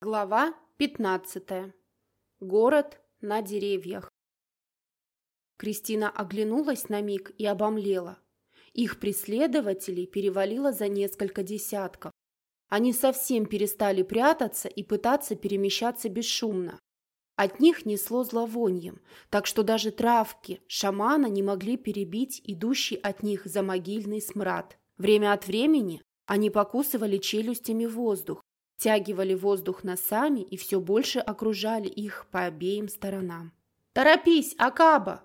Глава 15. Город на деревьях. Кристина оглянулась на миг и обомлела. Их преследователей перевалило за несколько десятков. Они совсем перестали прятаться и пытаться перемещаться бесшумно. От них несло зловоньем, так что даже травки шамана не могли перебить идущий от них за могильный смрад. Время от времени они покусывали челюстями воздух, Тягивали воздух носами и все больше окружали их по обеим сторонам. «Торопись, Акаба!»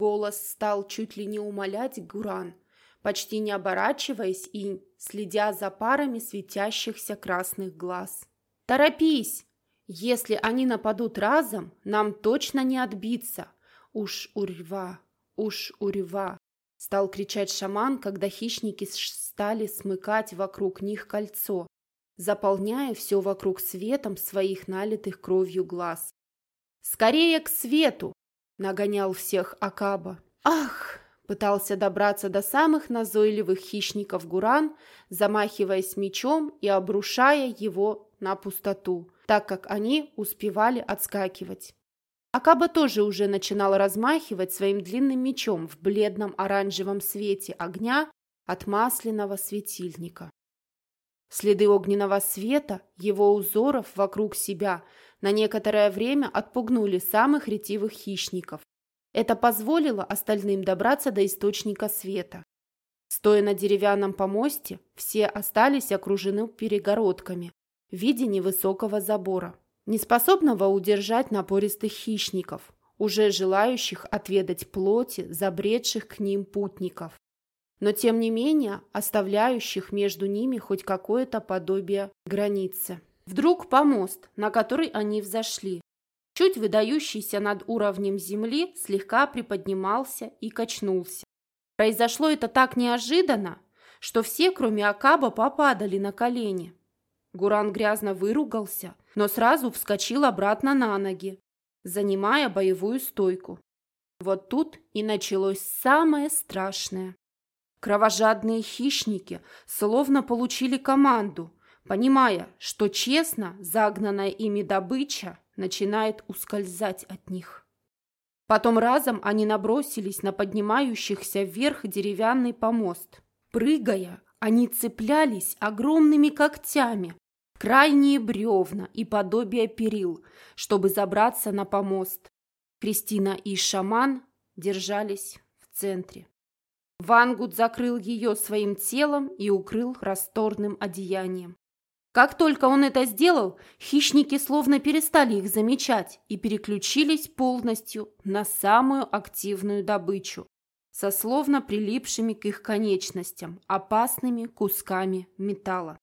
Голос стал чуть ли не умолять Гуран, почти не оборачиваясь и следя за парами светящихся красных глаз. «Торопись! Если они нападут разом, нам точно не отбиться! Уж урьва, уж урьва!» Стал кричать шаман, когда хищники стали смыкать вокруг них кольцо, заполняя все вокруг светом своих налитых кровью глаз. «Скорее к свету!» – нагонял всех Акаба. «Ах!» – пытался добраться до самых назойливых хищников Гуран, замахиваясь мечом и обрушая его на пустоту, так как они успевали отскакивать. Акаба тоже уже начинал размахивать своим длинным мечом в бледном оранжевом свете огня от масляного светильника. Следы огненного света, его узоров вокруг себя на некоторое время отпугнули самых ретивых хищников. Это позволило остальным добраться до источника света. Стоя на деревянном помосте, все остались окружены перегородками в виде невысокого забора, неспособного удержать напористых хищников, уже желающих отведать плоти забредших к ним путников но тем не менее оставляющих между ними хоть какое-то подобие границы. Вдруг помост, на который они взошли, чуть выдающийся над уровнем земли, слегка приподнимался и качнулся. Произошло это так неожиданно, что все, кроме Акаба, попадали на колени. Гуран грязно выругался, но сразу вскочил обратно на ноги, занимая боевую стойку. Вот тут и началось самое страшное. Кровожадные хищники словно получили команду, понимая, что честно загнанная ими добыча начинает ускользать от них. Потом разом они набросились на поднимающихся вверх деревянный помост. Прыгая, они цеплялись огромными когтями, крайние бревна и подобие перил, чтобы забраться на помост. Кристина и шаман держались в центре. Вангут закрыл ее своим телом и укрыл расторным одеянием. Как только он это сделал, хищники словно перестали их замечать и переключились полностью на самую активную добычу, со словно прилипшими к их конечностям опасными кусками металла.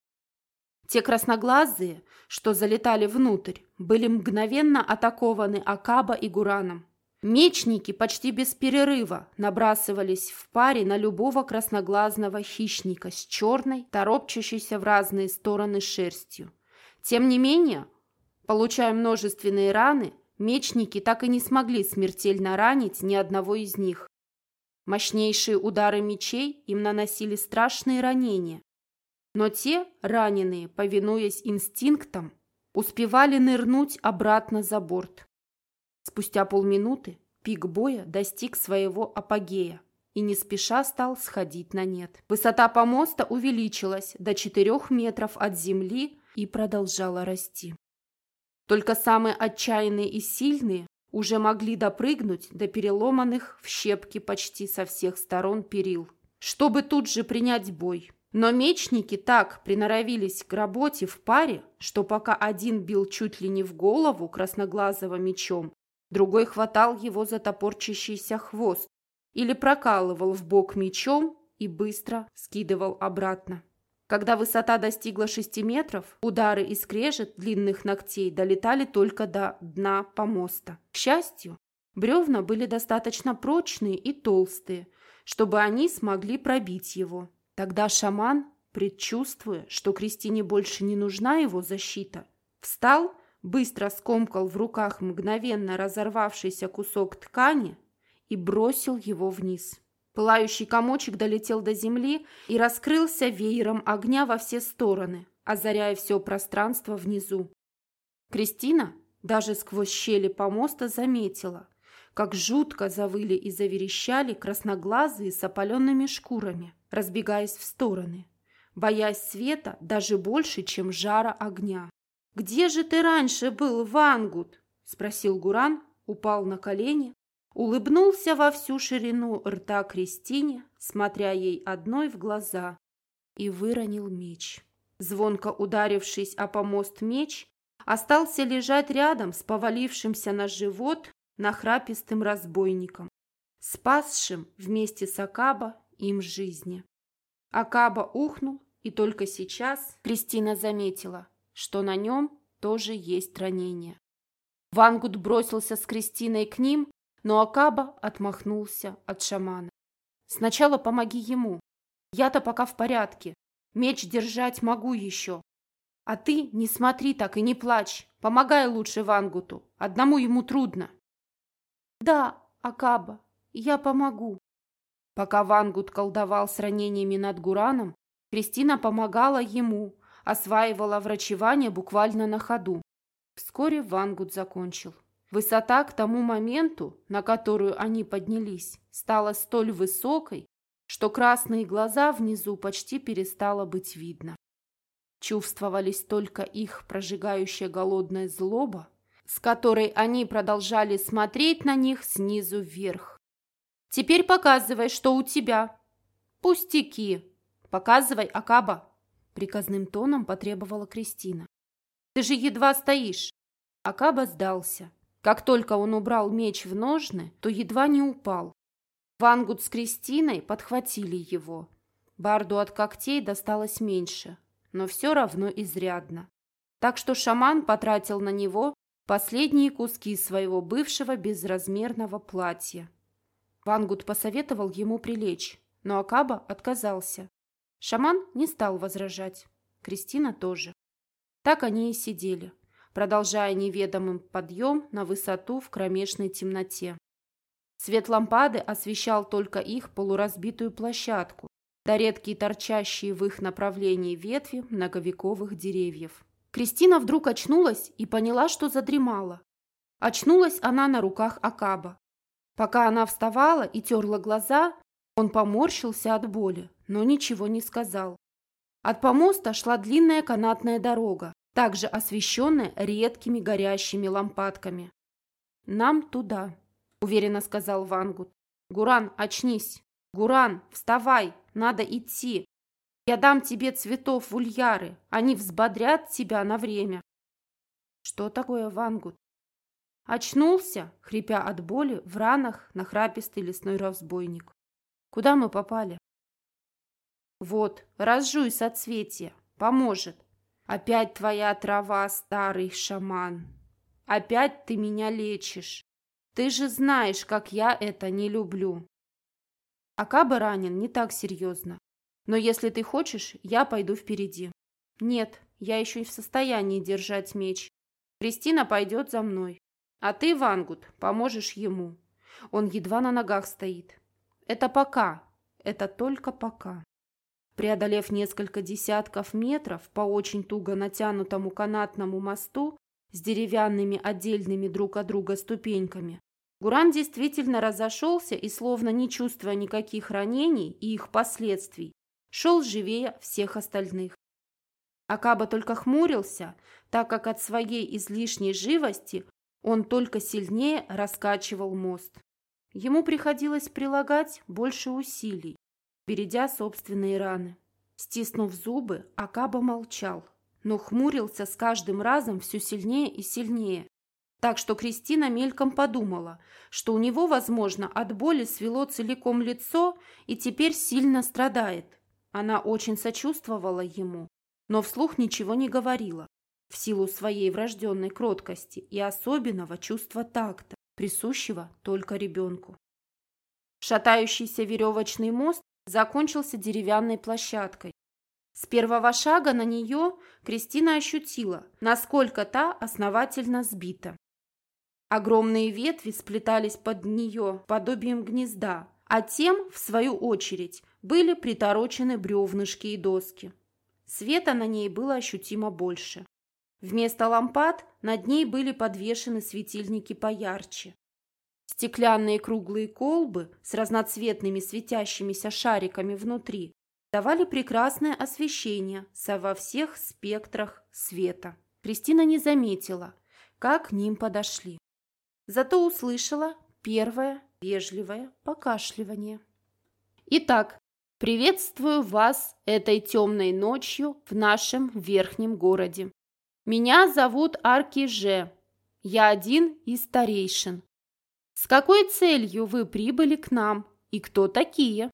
Те красноглазые, что залетали внутрь, были мгновенно атакованы Акаба и Гураном. Мечники почти без перерыва набрасывались в паре на любого красноглазного хищника с черной, торопчущейся в разные стороны шерстью. Тем не менее, получая множественные раны, мечники так и не смогли смертельно ранить ни одного из них. Мощнейшие удары мечей им наносили страшные ранения. Но те, раненые, повинуясь инстинктам, успевали нырнуть обратно за борт. Спустя полминуты пик боя достиг своего апогея и не спеша стал сходить на нет. Высота помоста увеличилась до 4 метров от земли и продолжала расти. Только самые отчаянные и сильные уже могли допрыгнуть до переломанных в щепки почти со всех сторон перил, чтобы тут же принять бой. Но мечники так приноровились к работе в паре, что пока один бил чуть ли не в голову красноглазого мечом, Другой хватал его за топорчащийся хвост или прокалывал в бок мечом и быстро скидывал обратно. Когда высота достигла шести метров, удары и скрежет длинных ногтей долетали только до дна помоста. К счастью, бревна были достаточно прочные и толстые, чтобы они смогли пробить его. Тогда шаман, предчувствуя, что Кристине больше не нужна его защита, встал быстро скомкал в руках мгновенно разорвавшийся кусок ткани и бросил его вниз. Пылающий комочек долетел до земли и раскрылся веером огня во все стороны, озаряя все пространство внизу. Кристина даже сквозь щели помоста заметила, как жутко завыли и заверещали красноглазые с опаленными шкурами, разбегаясь в стороны, боясь света даже больше, чем жара огня. «Где же ты раньше был, Вангут?» – спросил Гуран, упал на колени, улыбнулся во всю ширину рта Кристине, смотря ей одной в глаза, и выронил меч. Звонко ударившись о помост меч, остался лежать рядом с повалившимся на живот нахрапистым разбойником, спасшим вместе с Акаба им жизни. Акаба ухнул, и только сейчас Кристина заметила, что на нем тоже есть ранение. Вангут бросился с Кристиной к ним, но Акаба отмахнулся от шамана. «Сначала помоги ему. Я-то пока в порядке. Меч держать могу еще. А ты не смотри так и не плачь. Помогай лучше Вангуту. Одному ему трудно». «Да, Акаба, я помогу». Пока Вангут колдовал с ранениями над Гураном, Кристина помогала ему, осваивала врачевание буквально на ходу. Вскоре Вангут закончил. Высота к тому моменту, на которую они поднялись, стала столь высокой, что красные глаза внизу почти перестало быть видно. Чувствовались только их прожигающая голодная злоба, с которой они продолжали смотреть на них снизу вверх. «Теперь показывай, что у тебя». «Пустяки. Показывай, Акаба», — приказным тоном потребовала Кристина. «Ты же едва стоишь». Акаба сдался. Как только он убрал меч в ножны, то едва не упал. Вангут с Кристиной подхватили его. Барду от когтей досталось меньше, но все равно изрядно. Так что шаман потратил на него последние куски своего бывшего безразмерного платья. Вангут посоветовал ему прилечь, но Акаба отказался. Шаман не стал возражать. Кристина тоже. Так они и сидели, продолжая неведомым подъем на высоту в кромешной темноте. Свет лампады освещал только их полуразбитую площадку, да редкие торчащие в их направлении ветви многовековых деревьев. Кристина вдруг очнулась и поняла, что задремала. Очнулась она на руках Акаба. Пока она вставала и терла глаза, он поморщился от боли, но ничего не сказал. От помоста шла длинная канатная дорога, также освещенная редкими горящими лампадками. «Нам туда», — уверенно сказал Вангут. «Гуран, очнись! Гуран, вставай! Надо идти! Я дам тебе цветов в ульяры. Они взбодрят тебя на время. Что такое Вангут? Очнулся, хрипя от боли, в ранах нахрапистый лесной разбойник. Куда мы попали? Вот, разжуй соцветие, поможет. Опять твоя трава, старый шаман. Опять ты меня лечишь. Ты же знаешь, как я это не люблю. Акаба ранен не так серьезно. Но если ты хочешь, я пойду впереди. Нет, я еще и в состоянии держать меч. Кристина пойдет за мной. А ты, Вангут, поможешь ему. Он едва на ногах стоит. Это пока. Это только пока. Преодолев несколько десятков метров по очень туго натянутому канатному мосту с деревянными отдельными друг от друга ступеньками, Гуран действительно разошелся и, словно не чувствуя никаких ранений и их последствий, шел живее всех остальных. Акаба только хмурился, так как от своей излишней живости он только сильнее раскачивал мост. Ему приходилось прилагать больше усилий, бередя собственные раны. Стиснув зубы, Акаба молчал, но хмурился с каждым разом все сильнее и сильнее. Так что Кристина мельком подумала, что у него, возможно, от боли свело целиком лицо и теперь сильно страдает. Она очень сочувствовала ему, но вслух ничего не говорила, в силу своей врожденной кроткости и особенного чувства такта, присущего только ребенку. Шатающийся веревочный мост закончился деревянной площадкой. С первого шага на нее Кристина ощутила, насколько та основательно сбита. Огромные ветви сплетались под нее подобием гнезда, а тем, в свою очередь, были приторочены бревнышки и доски. Света на ней было ощутимо больше. Вместо лампад над ней были подвешены светильники поярче. Стеклянные круглые колбы с разноцветными светящимися шариками внутри давали прекрасное освещение во всех спектрах света. Кристина не заметила, как к ним подошли. Зато услышала первое вежливое покашливание. Итак, приветствую вас этой темной ночью в нашем верхнем городе. Меня зовут Арки Же. Я один из старейшин. С какой целью вы прибыли к нам и кто такие?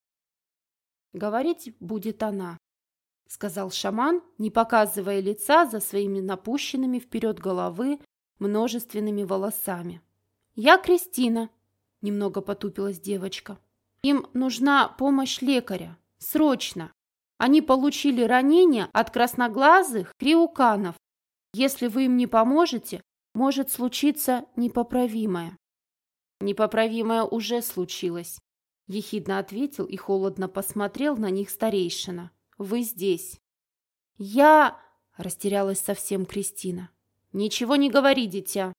Говорить будет она, сказал шаман, не показывая лица за своими напущенными вперед головы множественными волосами. Я Кристина, немного потупилась девочка. Им нужна помощь лекаря. Срочно. Они получили ранения от красноглазых криуканов если вы им не поможете, может случиться непоправимое. Непоправимое уже случилось, ехидно ответил и холодно посмотрел на них старейшина. Вы здесь. Я... Растерялась совсем Кристина. Ничего не говори, дитя.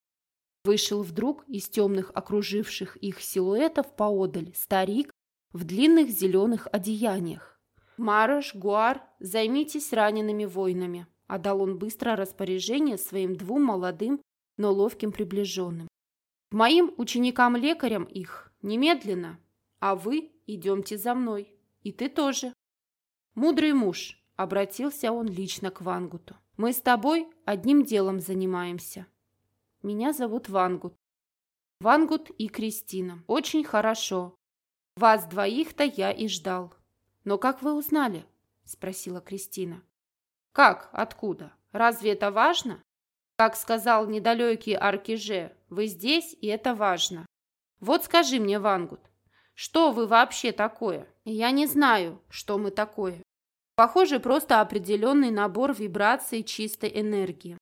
Вышел вдруг из темных окруживших их силуэтов поодаль старик в длинных зеленых одеяниях. Мараш, Гуар, займитесь ранеными воинами. Отдал он быстро распоряжение своим двум молодым, но ловким приближенным. Моим ученикам-лекарям их немедленно, а вы идемте за мной, и ты тоже. Мудрый муж, обратился он лично к Вангуту. Мы с тобой одним делом занимаемся. Меня зовут Вангут. Вангут и Кристина. Очень хорошо. Вас двоих-то я и ждал. Но как вы узнали? Спросила Кристина. Как? Откуда? Разве это важно? Как сказал недалекий Аркиже, вы здесь, и это важно. Вот скажи мне, Вангут, что вы вообще такое? Я не знаю, что мы такое. Похоже, просто определенный набор вибраций чистой энергии.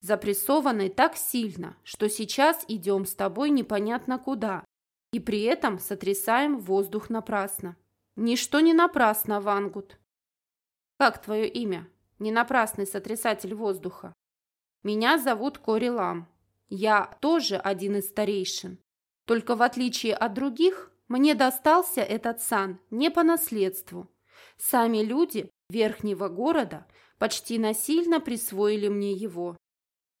Запрессованной так сильно, что сейчас идем с тобой непонятно куда, и при этом сотрясаем воздух напрасно. Ничто не напрасно, Вангут. Как твое имя? не напрасный сотрясатель воздуха. Меня зовут Кори Лам. Я тоже один из старейшин. Только в отличие от других, мне достался этот сан не по наследству. Сами люди верхнего города почти насильно присвоили мне его.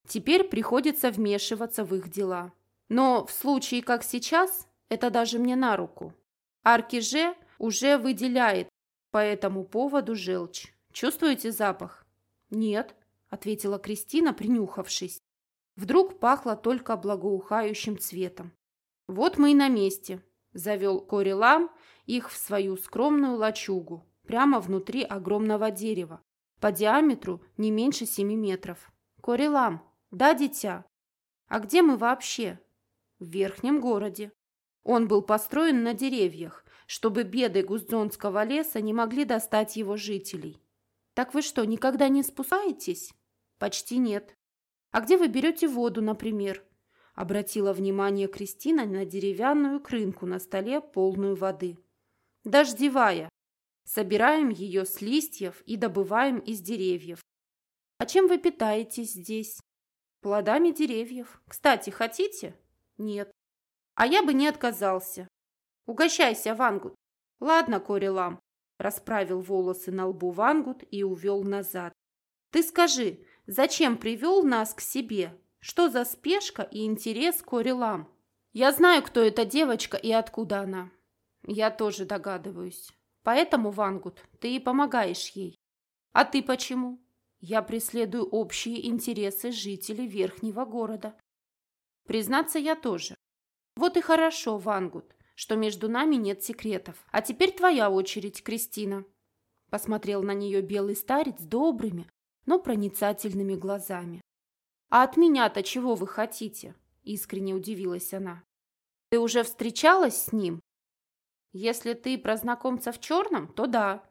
Теперь приходится вмешиваться в их дела. Но в случае, как сейчас, это даже мне на руку. Аркиже уже выделяет по этому поводу желчь. Чувствуете запах? Нет, ответила Кристина, принюхавшись. Вдруг пахло только благоухающим цветом. Вот мы и на месте, завел Кори Лам их в свою скромную лачугу, прямо внутри огромного дерева, по диаметру не меньше семи метров. Кори Лам, да, дитя? А где мы вообще? В верхнем городе. Он был построен на деревьях, чтобы беды Гуздзонского леса не могли достать его жителей. Так вы что, никогда не спускаетесь? Почти нет. А где вы берете воду, например? Обратила внимание Кристина на деревянную крынку на столе, полную воды. Дождевая. Собираем ее с листьев и добываем из деревьев. А чем вы питаетесь здесь? Плодами деревьев. Кстати, хотите? Нет. А я бы не отказался. Угощайся, Вангут. Ладно, Корилам, Расправил волосы на лбу Вангут и увел назад. «Ты скажи, зачем привел нас к себе? Что за спешка и интерес к Орелам? Я знаю, кто эта девочка и откуда она. Я тоже догадываюсь. Поэтому, Вангут, ты и помогаешь ей. А ты почему? Я преследую общие интересы жителей верхнего города. Признаться, я тоже. Вот и хорошо, Вангут что между нами нет секретов. А теперь твоя очередь, Кристина. Посмотрел на нее белый старец добрыми, но проницательными глазами. «А от меня-то чего вы хотите?» – искренне удивилась она. «Ты уже встречалась с ним?» «Если ты про знакомца в черном, то да.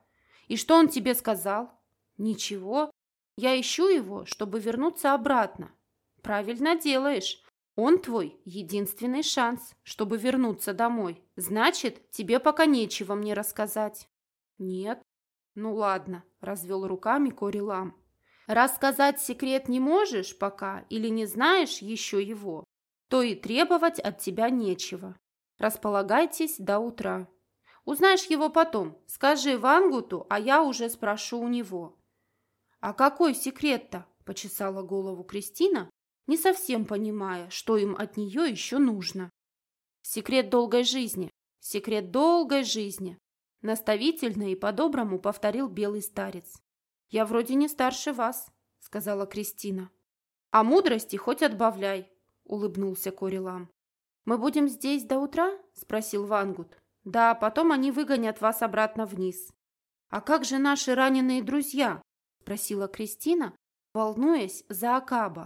И что он тебе сказал?» «Ничего. Я ищу его, чтобы вернуться обратно». «Правильно делаешь. Он твой единственный шанс, чтобы вернуться домой. Значит, тебе пока нечего мне рассказать. Нет. Ну ладно, развел руками Кори Лам. Рассказать секрет не можешь пока или не знаешь еще его, то и требовать от тебя нечего. Располагайтесь до утра. Узнаешь его потом. Скажи Вангуту, а я уже спрошу у него. А какой секрет-то? Почесала голову Кристина, не совсем понимая, что им от нее еще нужно. Секрет долгой жизни. Секрет долгой жизни. Наставительно и по-доброму повторил белый старец. «Я вроде не старше вас», — сказала Кристина. «А мудрости хоть отбавляй», — улыбнулся Корилам. «Мы будем здесь до утра?» — спросил Вангут. «Да, потом они выгонят вас обратно вниз». «А как же наши раненые друзья?» — спросила Кристина, волнуясь за Акаба.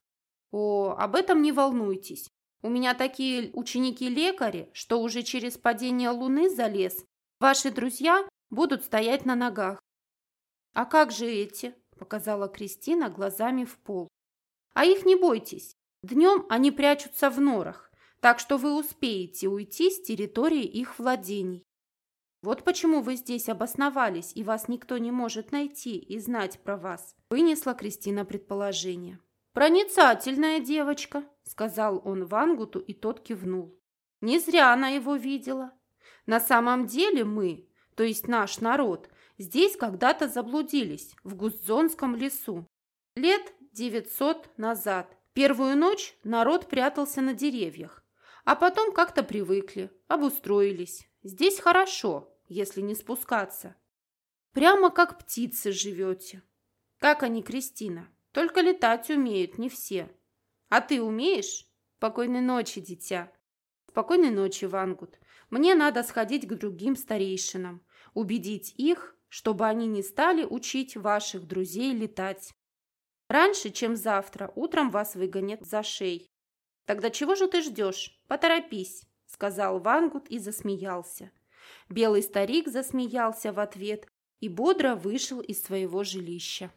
«О, об этом не волнуйтесь. У меня такие ученики-лекари, что уже через падение луны за лес ваши друзья будут стоять на ногах. «А как же эти?» – показала Кристина глазами в пол. «А их не бойтесь. Днем они прячутся в норах, так что вы успеете уйти с территории их владений. Вот почему вы здесь обосновались, и вас никто не может найти и знать про вас», – вынесла Кристина предположение. «Проницательная девочка», – сказал он Вангуту, и тот кивнул. «Не зря она его видела. На самом деле мы, то есть наш народ – Здесь когда-то заблудились, в Густзонском лесу. Лет 900 назад. Первую ночь народ прятался на деревьях, а потом как-то привыкли, обустроились. Здесь хорошо, если не спускаться. Прямо как птицы живете. Как они, Кристина? Только летать умеют не все. А ты умеешь? Спокойной ночи, дитя. Спокойной ночи, Вангут. Мне надо сходить к другим старейшинам, убедить их, чтобы они не стали учить ваших друзей летать. Раньше, чем завтра, утром вас выгонят за шей. Тогда чего же ты ждешь? Поторопись, сказал Вангут и засмеялся. Белый старик засмеялся в ответ и бодро вышел из своего жилища.